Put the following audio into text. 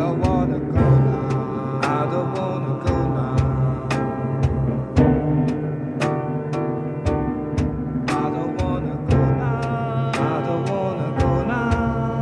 don't wanna go now. I don't wanna go now. I don't wanna go now. I don't wanna go now.